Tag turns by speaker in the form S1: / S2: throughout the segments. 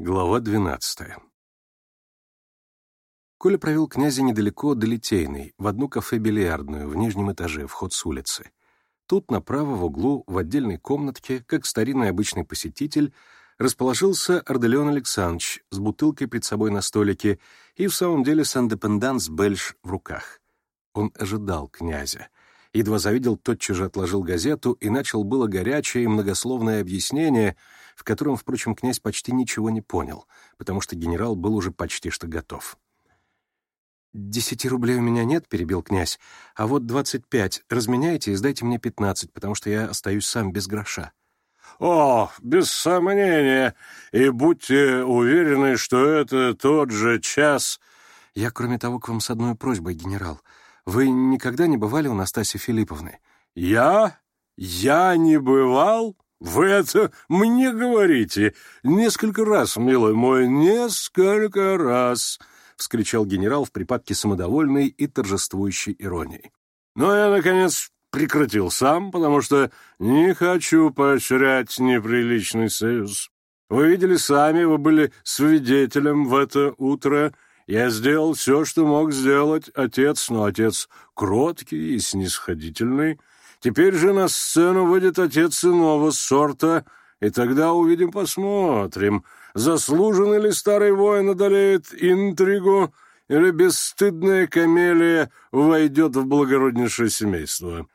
S1: Глава двенадцатая. Коля провел князя недалеко до Литейной, в одну кафе-бильярдную в нижнем этаже, вход с улицы. Тут направо в углу, в отдельной комнатке, как старинный обычный посетитель, расположился Арделеон Александрович с бутылкой перед собой на столике и в самом деле с Андепенданс Бельш в руках. Он ожидал князя. Едва завидел, тотчас же отложил газету и начал было горячее и многословное объяснение — в котором, впрочем, князь почти ничего не понял, потому что генерал был уже почти что готов. «Десяти рублей у меня нет», — перебил князь, «а вот двадцать пять. Разменяйте и сдайте мне пятнадцать, потому что я остаюсь сам без гроша».
S2: «О, без сомнения! И будьте уверены, что это тот же час...»
S1: «Я, кроме того, к вам с одной просьбой, генерал. Вы никогда не бывали у Настаси Филипповны?»
S2: «Я? Я не бывал?» Вы это мне говорите. Несколько раз, милый мой, несколько раз, — вскричал генерал в припадке самодовольной и торжествующей иронии. Но я, наконец, прекратил сам, потому что не хочу поощрять неприличный союз. Вы видели сами, вы были свидетелем в это утро. Я сделал все, что мог сделать отец, но отец кроткий и снисходительный — Теперь же на сцену выйдет отец иного сорта, и тогда увидим, посмотрим, заслуженно ли старый воин одолеет интригу, или бесстыдная камелия войдет в благороднейшее семейство.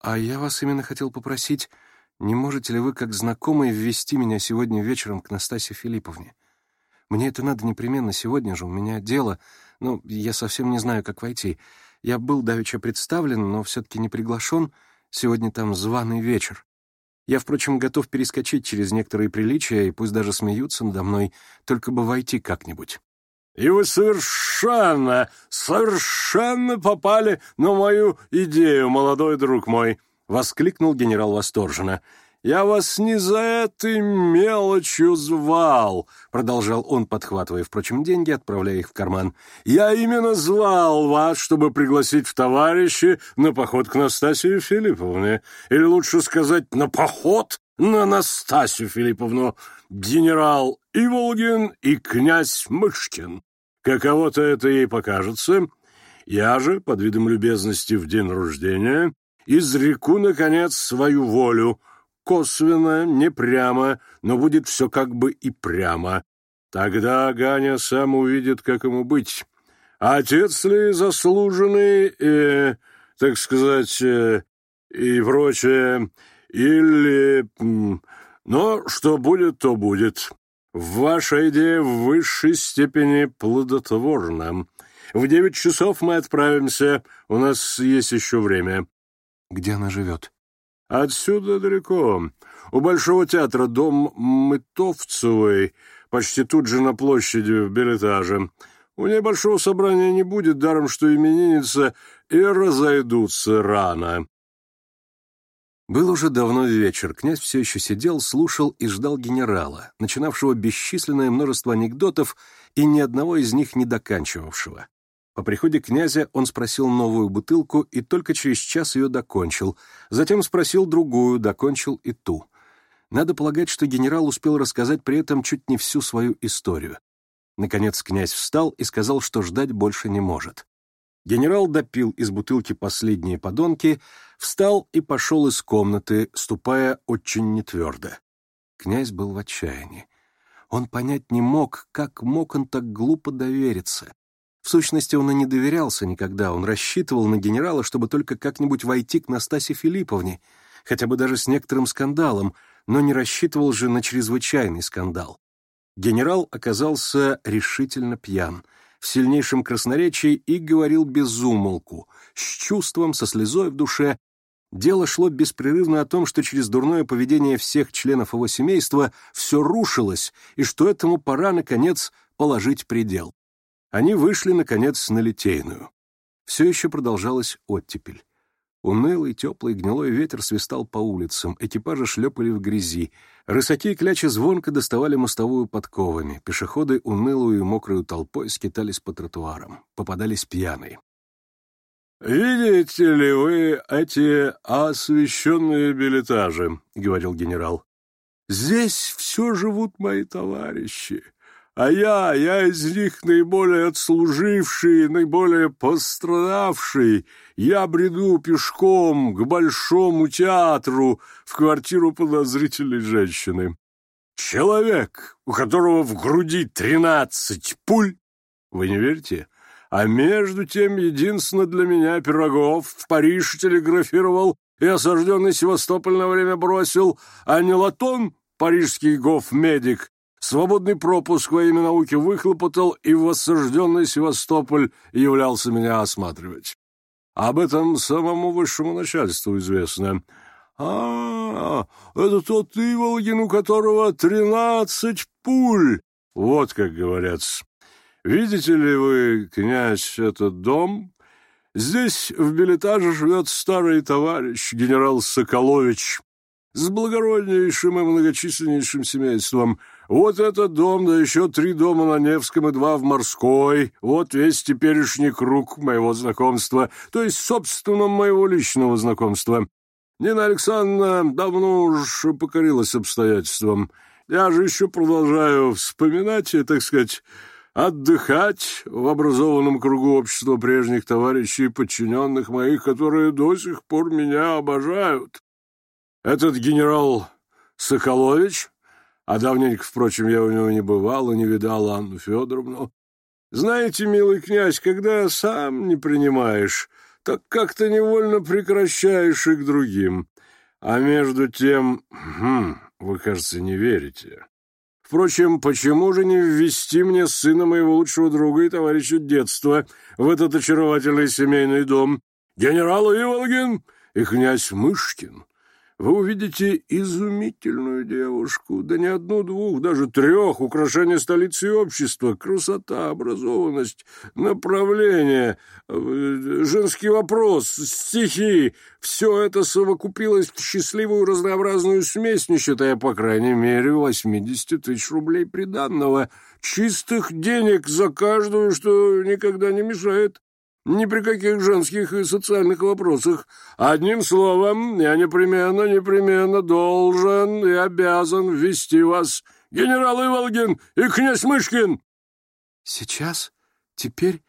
S1: А я вас именно хотел попросить, не можете ли вы, как знакомый, ввести меня сегодня вечером к Настасье Филипповне? Мне это надо непременно сегодня же, у меня дело, но я совсем не знаю, как войти. Я был давеча представлен, но все-таки не приглашен — Сегодня там званый вечер. Я, впрочем, готов перескочить через некоторые приличия, и пусть даже смеются надо мной, только бы войти как-нибудь.
S2: И вы совершенно, совершенно попали на мою идею, молодой друг мой, воскликнул генерал восторженно. «Я вас не за этой мелочью звал!» Продолжал он, подхватывая, впрочем, деньги, отправляя их в карман. «Я именно звал вас, чтобы пригласить в товарищи на поход к Настасии Филипповне. Или лучше сказать, на поход на Настасью Филипповну. Генерал Иволгин и князь Мышкин. Каково-то это ей покажется. Я же, под видом любезности в день рождения, изреку, наконец, свою волю» косвенно, не прямо, но будет все как бы и прямо. Тогда Ганя сам увидит, как ему быть. Отец ли заслуженный, э, так сказать, э, и прочее, или... Но что будет, то будет. Ваша идея в высшей степени плодотворна. В девять часов мы отправимся, у нас есть еще время.
S1: Где она живет?
S2: Отсюда далеко. У Большого театра дом Мытовцевой, почти тут же на площади в Белетаже. У ней большого собрания не будет, даром что именинница, и разойдутся рано.
S1: Был уже давно вечер. Князь все еще сидел, слушал и ждал генерала, начинавшего бесчисленное множество анекдотов и ни одного из них не доканчивавшего. По приходе князя он спросил новую бутылку и только через час ее докончил. Затем спросил другую, докончил и ту. Надо полагать, что генерал успел рассказать при этом чуть не всю свою историю. Наконец князь встал и сказал, что ждать больше не может. Генерал допил из бутылки последние подонки, встал и пошел из комнаты, ступая очень нетвердо. Князь был в отчаянии. Он понять не мог, как мог он так глупо довериться. В сущности, он и не доверялся никогда, он рассчитывал на генерала, чтобы только как-нибудь войти к Настасье Филипповне, хотя бы даже с некоторым скандалом, но не рассчитывал же на чрезвычайный скандал. Генерал оказался решительно пьян, в сильнейшем красноречии и говорил без умолку, с чувством, со слезой в душе. Дело шло беспрерывно о том, что через дурное поведение всех членов его семейства все рушилось, и что этому пора, наконец, положить предел. Они вышли, наконец, на Литейную. Все еще продолжалась оттепель. Унылый, теплый, гнилой ветер свистал по улицам, экипажи шлепали в грязи, рысаки и клячи звонко доставали мостовую подковами, пешеходы унылую и мокрую толпой скитались по тротуарам, попадались пьяные.
S2: «Видите ли вы эти освещенные билетажи?» — говорил генерал. «Здесь все живут мои товарищи. А я, я из них наиболее отслуживший, наиболее пострадавший. Я бреду пешком к Большому театру в квартиру подозрительной женщины. Человек, у которого в груди тринадцать пуль. Вы не верите? А между тем, единственно для меня Пирогов в Париж телеграфировал и осажденный Севастополь на время бросил, а не Латон, парижский гоф-медик, Свободный пропуск во имя науки выхлопотал, и воссужденный Севастополь являлся меня осматривать. Об этом самому высшему начальству известно. А, -а, -а это тот Иволгин, у которого тринадцать пуль. Вот как говорят. Видите ли вы, князь, этот дом? Здесь в билетаже живет старый товарищ, генерал Соколович, с благороднейшим и многочисленнейшим семейством — вот этот дом, да еще три дома на Невском и два в Морской. Вот весь теперешний круг моего знакомства, то есть, собственно, моего личного знакомства. Нина Александровна давно уж покорилась обстоятельствам. Я же еще продолжаю вспоминать и, так сказать, отдыхать в образованном кругу общества прежних товарищей и подчиненных моих, которые до сих пор меня обожают. Этот генерал Соколович а давненько, впрочем, я у него не бывал и не видал Анну Федоровну. Знаете, милый князь, когда сам не принимаешь, так как-то невольно прекращаешь и к другим. А между тем... Хм, вы, кажется, не верите. Впрочем, почему же не ввести мне сына моего лучшего друга и товарища детства в этот очаровательный семейный дом? Генерал Иволгин и князь Мышкин. Вы увидите изумительную девушку, да не одну-двух, даже трех, украшение столицы и общества, красота, образованность, направление, э, женский вопрос, стихи. Все это совокупилось в счастливую разнообразную смесь, не считая, по крайней мере, 80 тысяч рублей приданного, чистых денег за каждую, что никогда не мешает. Ни при каких женских и социальных вопросах. Одним словом, я непременно, непременно должен и обязан ввести вас, генерал Иволгин и князь Мышкин.
S1: Сейчас? Теперь?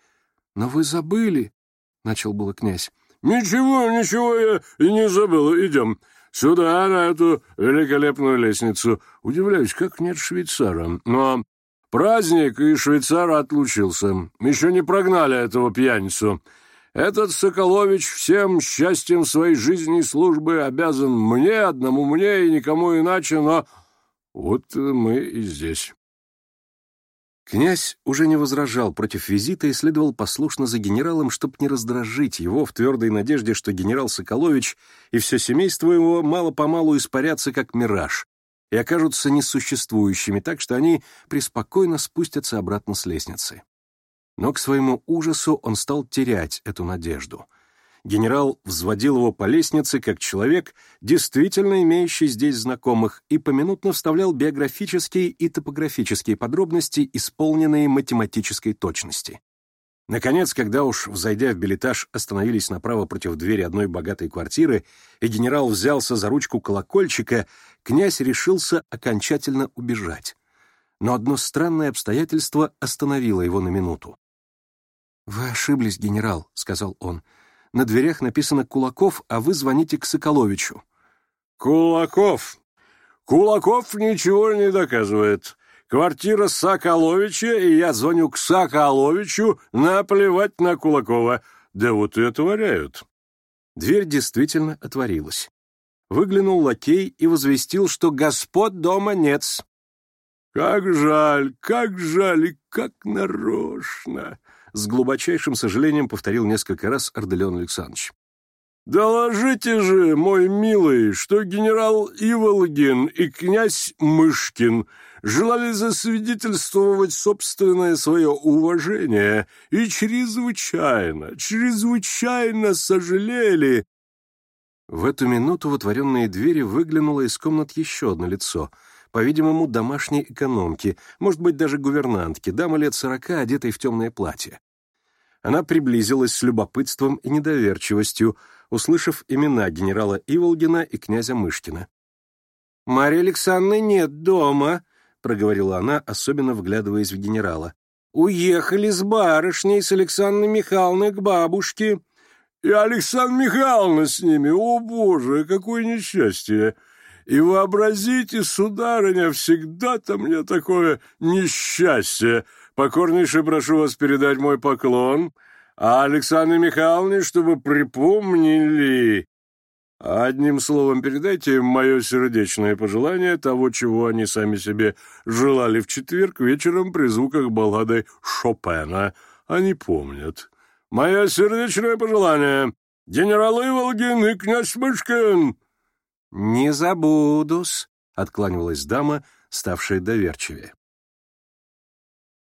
S1: Но вы забыли, — начал было князь.
S2: Ничего, ничего я и не забыл. Идем. Сюда, на эту великолепную лестницу. Удивляюсь, как нет швейцара. Но Праздник, и швейцар отлучился. Еще не прогнали этого пьяницу. Этот Соколович всем счастьем своей жизни и службы обязан мне, одному мне и никому иначе, но вот мы и здесь».
S1: Князь уже не возражал против визита и следовал послушно за генералом, чтобы не раздражить его в твердой надежде, что генерал Соколович и все семейство его мало-помалу испарятся, как мираж, и окажутся несуществующими, так что они преспокойно спустятся обратно с лестницы. Но к своему ужасу он стал терять эту надежду. Генерал взводил его по лестнице как человек, действительно имеющий здесь знакомых, и поминутно вставлял биографические и топографические подробности, исполненные математической точности. Наконец, когда уж, взойдя в билетаж, остановились направо против двери одной богатой квартиры, и генерал взялся за ручку колокольчика, князь решился окончательно убежать. Но одно странное обстоятельство остановило его на минуту. «Вы ошиблись, генерал», — сказал он. «На дверях написано «Кулаков», а вы звоните к Соколовичу».
S2: «Кулаков! Кулаков ничего не доказывает. Квартира Сакаловича и я звоню к Сакаловичу наплевать на Кулакова. Да вот и отворяют».
S1: Дверь действительно отворилась. Выглянул лакей и возвестил, что господ дома нет.
S2: «Как жаль, как жаль и как нарочно!»
S1: С глубочайшим сожалением повторил несколько раз Орделен Александрович.
S2: «Доложите же, мой милый, что генерал Иволгин и князь Мышкин желали засвидетельствовать собственное свое уважение и чрезвычайно, чрезвычайно сожалели.
S1: В эту минуту в отворенные двери выглянуло из комнат еще одно лицо — по-видимому, домашней экономки, может быть, даже гувернантки, дама лет сорока, одетой в темное платье. Она приблизилась с любопытством и недоверчивостью, услышав имена генерала Иволгина и князя Мышкина. «Марья Александровны нет дома», проговорила она, особенно вглядываясь в генерала. «Уехали с барышней с Александрой Михайловной к бабушке».
S2: «И Александра Михайловна с ними! О, Боже, какое несчастье!» И вообразите, сударыня, всегда-то мне такое несчастье. Покорнейше прошу вас передать мой поклон. А Александре Михайловне, чтобы припомнили, Одним словом, передайте им мое сердечное пожелание того, чего они сами себе желали в четверг вечером при звуках баллады Шопена. Они помнят. Мое сердечное пожелание. Генерал Иволгин и князь Мышкин.
S1: Не забудус, — откланивалась дама, ставшая доверчивее.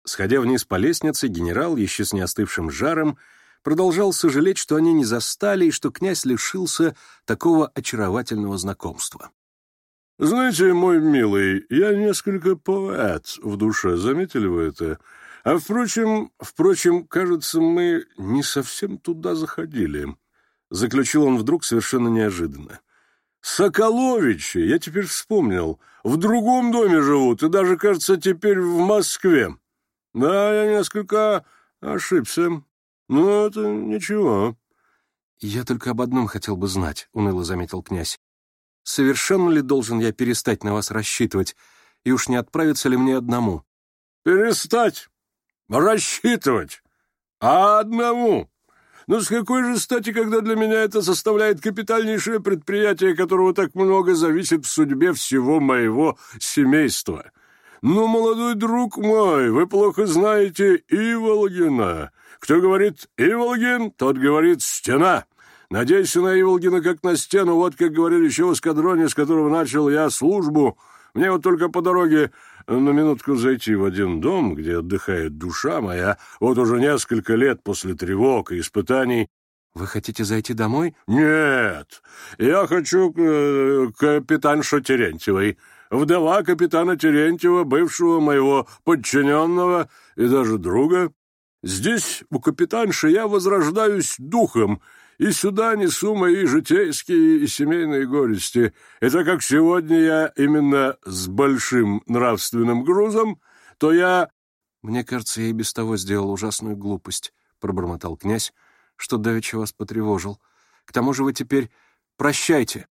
S1: Сходя вниз по лестнице, генерал, еще с неостывшим жаром, продолжал сожалеть, что они не застали и что князь лишился такого очаровательного знакомства.
S2: «Знаете, мой милый, я несколько поэт в душе, заметили вы это? А впрочем, впрочем, кажется, мы не совсем туда заходили», — заключил он вдруг совершенно неожиданно. «Соколовичи, я теперь вспомнил, в другом доме живут и даже, кажется, теперь в Москве. Да, я несколько ошибся». «Ну, это ничего».
S1: «Я только об одном хотел бы знать», — уныло заметил князь. «Совершенно ли должен я перестать на вас рассчитывать, и уж не отправиться ли мне одному?»
S2: «Перестать? Рассчитывать? А одному? Ну, с какой же стати, когда для меня это составляет капитальнейшее предприятие, которого так много зависит в судьбе всего моего семейства?» Но, молодой друг мой, вы плохо знаете Иволгина. Кто говорит «Иволгин», тот говорит «стена». Надейся на Иволгина как на стену, вот как говорили еще в эскадроне, с которого начал я службу. Мне вот только по дороге э, на минутку зайти в один дом, где отдыхает душа моя, вот уже несколько лет после тревог и испытаний,
S1: «Вы хотите зайти домой?»
S2: «Нет, я хочу к, э, к капитанше Терентьевой. Вдова капитана Терентьева, бывшего моего подчиненного и даже друга. Здесь у капитанши я возрождаюсь духом, и сюда несу мои житейские и семейные горести. Это как сегодня я именно с большим нравственным грузом, то я...
S1: Мне кажется, я и без того сделал ужасную глупость, пробормотал князь, что давеча вас потревожил. К тому же вы теперь прощайте.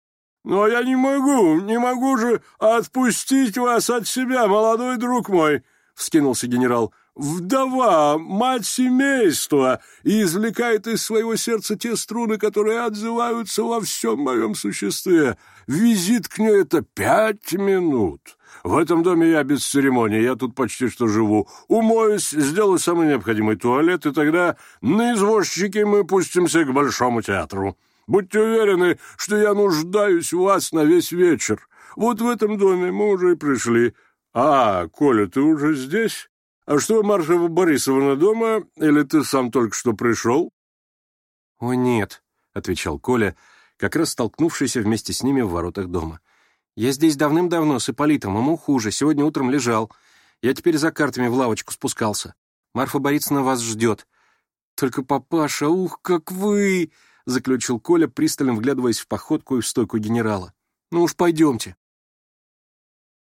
S2: Но я не могу, не могу же отпустить вас от себя, молодой друг мой, вскинулся генерал. Вдова, мать семейства, и извлекает из своего сердца те струны, которые отзываются во всем моем существе. Визит к ней — это пять минут. В этом доме я без церемоний, я тут почти что живу. Умоюсь, сделаю самый необходимый туалет, и тогда на извозчике мы пустимся к Большому театру». Будьте уверены, что я нуждаюсь в вас на весь вечер. Вот в этом доме мы уже и пришли. А, Коля, ты уже здесь? А что, Марфа Борисовна дома? Или ты сам только что пришел?
S1: — О, нет, — отвечал Коля, как раз столкнувшийся вместе с ними в воротах дома. — Я здесь давным-давно с Ипполитом, ему хуже, сегодня утром лежал. Я теперь за картами в лавочку спускался. Марфа Борисовна вас ждет. Только папаша, ух, как вы! заключил Коля, пристально вглядываясь в походку и в стойку генерала. «Ну уж пойдемте».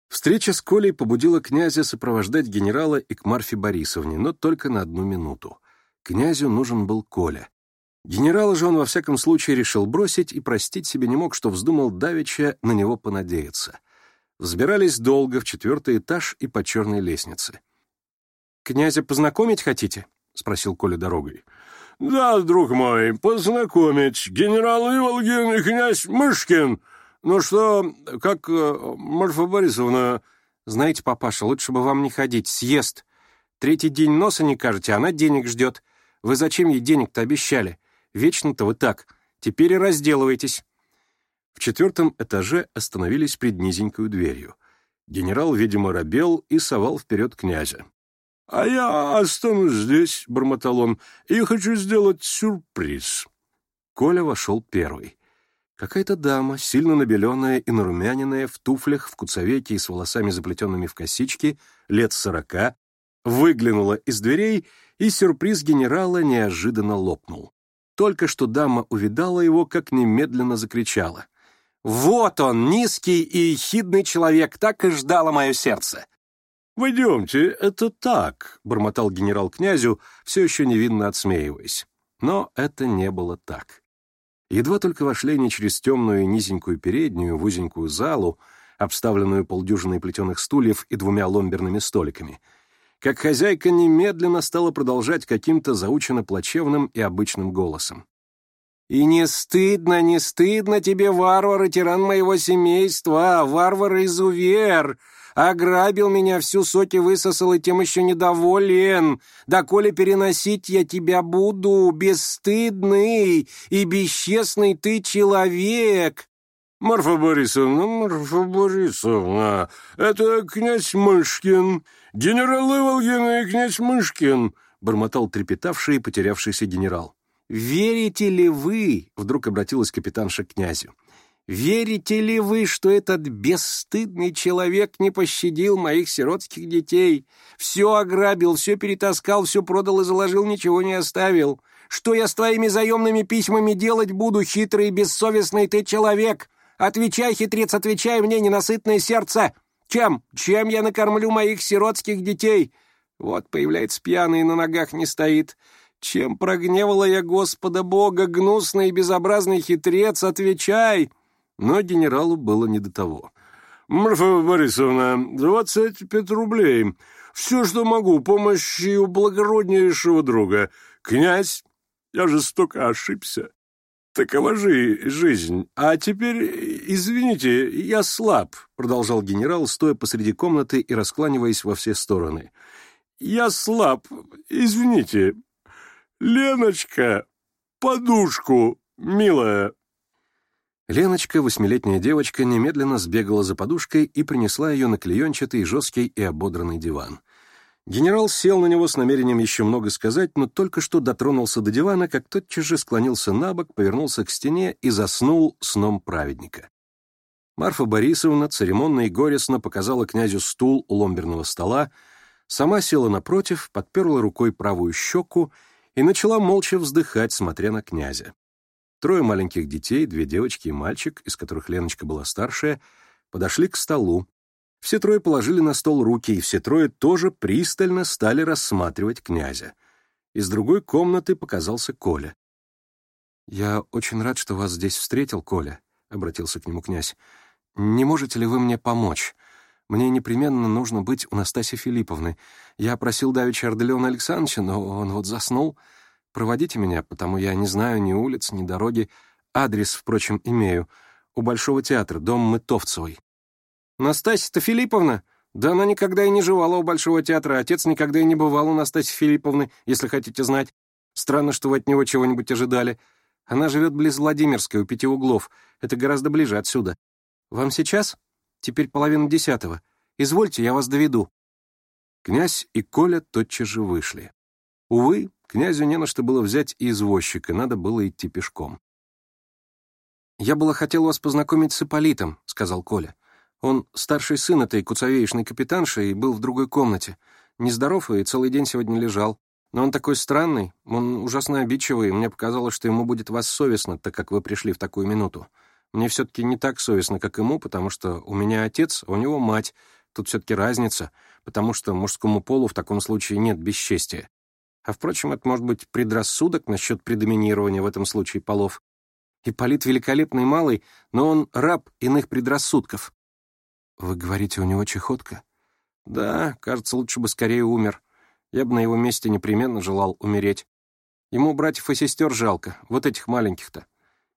S1: Встреча с Колей побудила князя сопровождать генерала и к Марфе Борисовне, но только на одну минуту. Князю нужен был Коля. Генерала же он во всяком случае решил бросить и простить себе не мог, что вздумал давеча на него понадеяться. Взбирались долго в четвертый этаж и по черной лестнице. «Князя познакомить хотите?» — спросил Коля дорогой.
S2: Да, друг мой, познакомить, генерал Иволгин и князь Мышкин. Ну что, как Марфа Борисовна...
S1: Знаете, папаша, лучше бы вам не ходить, съест. Третий день носа не кажете, она денег ждет. Вы зачем ей денег-то обещали? Вечно-то вы так. Теперь и разделывайтесь. В четвертом этаже остановились пред низенькую дверью. Генерал, видимо, робел и совал вперед князя.
S2: «А я останусь здесь», — бормотал он, — «и хочу сделать сюрприз».
S1: Коля вошел первый. Какая-то дама, сильно набеленная и нарумяненная, в туфлях, в куцовеке и с волосами, заплетенными в косички, лет сорока, выглянула из дверей, и сюрприз генерала неожиданно лопнул. Только что дама увидала его, как немедленно закричала. «Вот он, низкий и ехидный человек, так и ждало мое сердце!»
S2: «Войдемте, это так», — бормотал генерал князю, все еще невинно отсмеиваясь. Но это не было так. Едва только вошли они через темную и низенькую переднюю в узенькую залу, обставленную полдюжиной плетеных стульев и двумя ломберными столиками, как хозяйка немедленно стала продолжать каким-то заучено плачевным и обычным голосом.
S1: И не стыдно, не стыдно тебе, варвар и тиран моего семейства, варвар-изувер! Ограбил меня всю соки высосал и тем еще недоволен. Доколе переносить я тебя буду, бесстыдный и бесчестный ты человек!»
S2: «Марфа Борисовна, Марфа Борисовна, это князь Мышкин, генерал Иволгин и князь Мышкин», бормотал трепетавший и потерявшийся генерал.
S1: «Верите ли вы?» — вдруг обратилась капитанша к князю. «Верите ли вы, что этот бесстыдный человек не пощадил моих сиротских детей? Все ограбил, все перетаскал, все продал и заложил, ничего не оставил. Что я с твоими заемными письмами делать буду, хитрый и бессовестный ты человек? Отвечай, хитрец, отвечай мне, ненасытное сердце! Чем? Чем я накормлю моих сиротских детей?» Вот появляется пьяный, на ногах не стоит. Чем прогневала я Господа Бога, гнусный и безобразный хитрец, отвечай!»
S2: Но генералу было не до того. «Марфа Борисовна, двадцать пять рублей. Все, что могу, помощью благороднейшего друга. Князь, я жестоко ошибся. Такова же жизнь. А теперь, извините, я слаб», — продолжал генерал, стоя посреди комнаты и раскланиваясь во все стороны. «Я слаб. Извините, «Леночка, подушку, милая!»
S1: Леночка, восьмилетняя девочка, немедленно сбегала за подушкой и принесла ее на клеенчатый, жесткий и ободранный диван. Генерал сел на него с намерением еще много сказать, но только что дотронулся до дивана, как тотчас же склонился на бок, повернулся к стене и заснул сном праведника. Марфа Борисовна церемонно и горестно показала князю стул у ломберного стола, сама села напротив, подперла рукой правую щеку и начала молча вздыхать, смотря на князя. Трое маленьких детей, две девочки и мальчик, из которых Леночка была старшая, подошли к столу. Все трое положили на стол руки, и все трое тоже пристально стали рассматривать князя. Из другой комнаты показался Коля. «Я очень рад, что вас здесь встретил, Коля», — обратился к нему князь. «Не можете ли вы мне помочь? Мне непременно нужно быть у Настасьи Филипповны. Я просил давить Арделеона Александровича, но он вот заснул. Проводите меня, потому я не знаю ни улиц, ни дороги. Адрес, впрочем, имею. У Большого театра, дом Мытовцевой». «Настасья-то Филипповна?» «Да она никогда и не жевала у Большого театра. Отец никогда и не бывал у Настасьи Филипповны, если хотите знать. Странно, что вы от него чего-нибудь ожидали. Она живет близ Владимирской, у пяти углов. Это гораздо ближе отсюда. Вам сейчас?» Теперь половина десятого. Извольте, я вас доведу». Князь и Коля тотчас же вышли. Увы, князю не на что было взять и извозчика, надо было идти пешком. «Я было хотел вас познакомить с Ипполитом», — сказал Коля. «Он старший сын этой куцовеечной капитанши и был в другой комнате. Нездоров и целый день сегодня лежал. Но он такой странный, он ужасно обидчивый, и мне показалось, что ему будет вас совестно, так как вы пришли в такую минуту. Мне все-таки не так совестно, как ему, потому что у меня отец, а у него мать. Тут все-таки разница, потому что мужскому полу в таком случае нет бесчестия. А, впрочем, это может быть предрассудок насчет предоминирования в этом случае полов. Ипполит великолепный малый, но он раб иных предрассудков. Вы говорите, у него чехотка? Да, кажется, лучше бы скорее умер. Я бы на его месте непременно желал умереть. Ему братьев и сестер жалко, вот этих маленьких-то.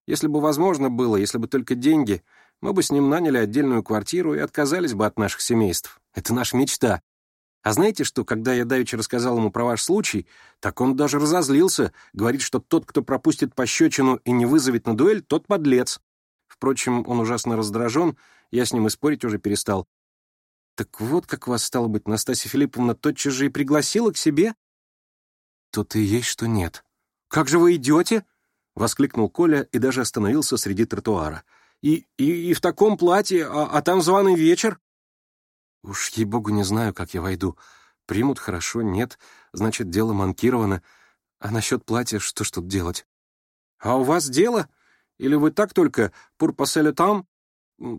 S1: Если бы возможно было, если бы только деньги, мы бы с ним наняли отдельную квартиру и отказались бы от наших семейств. Это наша мечта. А знаете что, когда я давеча рассказал ему про ваш случай, так он даже разозлился, говорит, что тот, кто пропустит пощечину и не вызовет на дуэль, тот подлец. Впрочем, он ужасно раздражен, я с ним и спорить уже перестал. Так вот как вас, стало быть, Настасья Филипповна тотчас же и пригласила к себе? То и есть, что нет. Как же вы идете? Воскликнул Коля и даже остановился среди тротуара. «И, и, и в таком платье, а, а там званый вечер?» «Уж, ей-богу, не знаю, как я войду. Примут хорошо, нет, значит, дело манкировано. А насчет платья что ж тут делать?» «А у вас дело? Или вы так только пурпаселю там,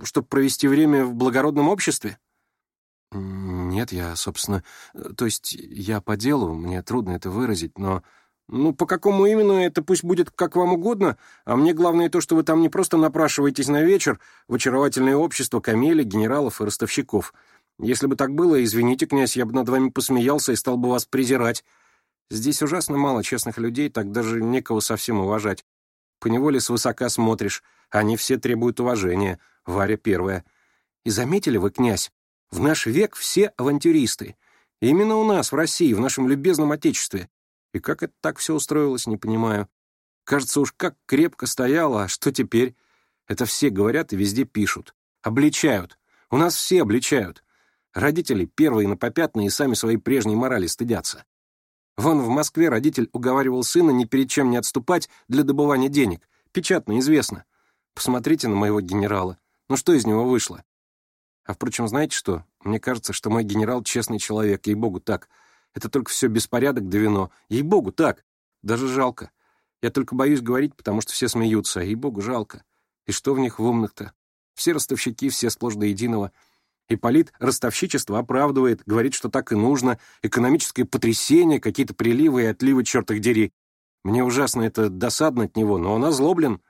S3: чтобы провести время в благородном обществе?»
S1: «Нет, я, собственно... То есть я по делу, мне трудно это выразить, но
S3: ну, по какому именно, это пусть будет как вам угодно, а мне главное то, что вы там не просто напрашиваетесь на вечер в очаровательное общество камелей, генералов и ростовщиков. Если бы так было, извините, князь, я бы над вами посмеялся и стал бы вас презирать. Здесь ужасно мало честных людей, так даже некого совсем уважать. Поневоле свысока смотришь, они все требуют уважения, Варя первая. И заметили вы, князь, в наш век все авантюристы. Именно у нас, в России, в нашем любезном Отечестве. И как это так все устроилось, не понимаю. Кажется уж, как крепко стояло, а что теперь? Это все говорят и везде пишут. Обличают. У нас все обличают. Родители первые на попятные и сами своей прежней морали стыдятся. Вон в Москве родитель уговаривал сына ни перед чем не отступать для добывания денег. Печатно, известно. Посмотрите на моего генерала. Ну что из него вышло? А впрочем, знаете что? Мне кажется, что мой генерал честный человек, ей-богу, так — это только все беспорядок да вино. Ей-богу, так. Даже жалко. Я только боюсь говорить, потому что все смеются. Ей-богу, жалко. И что в них в умных-то? Все ростовщики, все сплошь до единого. Ипполит ростовщичество оправдывает, говорит, что так и нужно. Экономическое потрясение, какие-то приливы и отливы, чертых дери. Мне ужасно это досадно от него, но он озлоблен.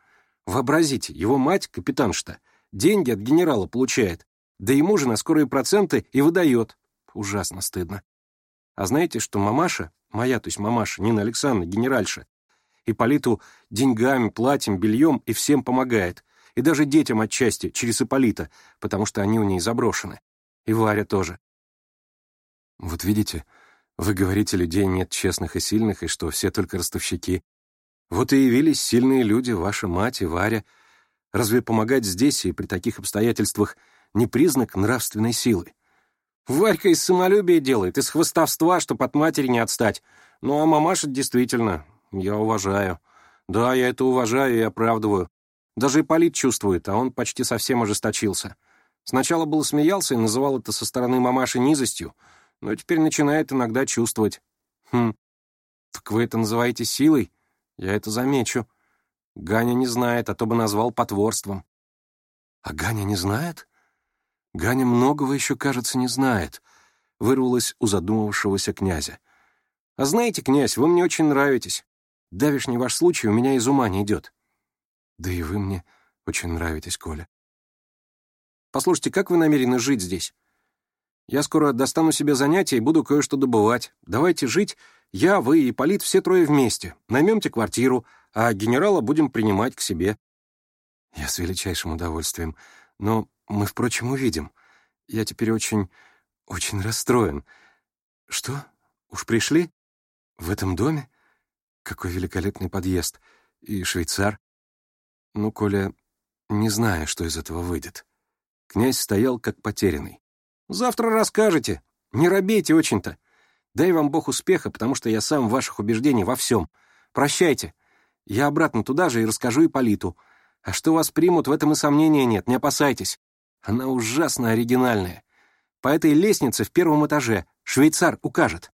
S3: Вообразите, его мать, капитаншта, деньги от генерала получает. Да ему же на скорые проценты и выдает. Ужасно стыдно. А знаете, что мамаша, моя, то есть мамаша, Нина Александровна, генеральша, Ипполиту деньгами, платьем, бельем и всем помогает. И даже детям отчасти, через Иполита, потому что они у ней заброшены. И Варя тоже. Вот видите, вы говорите, людей нет честных и сильных, и что все только ростовщики. Вот и явились сильные люди, ваша мать и Варя. Разве помогать здесь и при таких обстоятельствах не признак нравственной силы? Варька из самолюбия делает, из хвостовства, чтобы от матери не отстать. Ну, а мамаша действительно, я уважаю. Да, я это уважаю и оправдываю. Даже Ипполит чувствует, а он почти совсем ожесточился. Сначала был смеялся и называл это со стороны мамаши низостью, но теперь начинает иногда чувствовать. Хм, так вы это называете силой? Я это замечу. Ганя не знает, а то бы назвал потворством. А Ганя не знает? Ганя многого еще, кажется, не знает», — вырвалось у задумавшегося князя. «А знаете, князь, вы мне очень нравитесь. Давишний ваш случай у меня из ума не идет». «Да и вы мне очень нравитесь, Коля». «Послушайте, как вы намерены жить здесь?» «Я скоро достану себе занятия и буду кое-что добывать. Давайте жить, я, вы и Полит все трое вместе. Наймемте квартиру, а генерала будем принимать к себе». «Я с величайшим удовольствием но мы, впрочем, увидим. Я теперь очень, очень расстроен. Что? Уж пришли? В этом доме? Какой великолепный подъезд. И швейцар. Ну, Коля, не знаю, что из этого выйдет. Князь стоял как потерянный. «Завтра расскажете. Не робейте очень-то. Дай вам Бог успеха, потому что я сам ваших убеждений во всем. Прощайте. Я обратно туда же и расскажу Политу. А что вас примут, в этом и сомнения нет, не опасайтесь. Она ужасно оригинальная. По этой лестнице в первом этаже швейцар укажет.